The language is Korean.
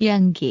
양기.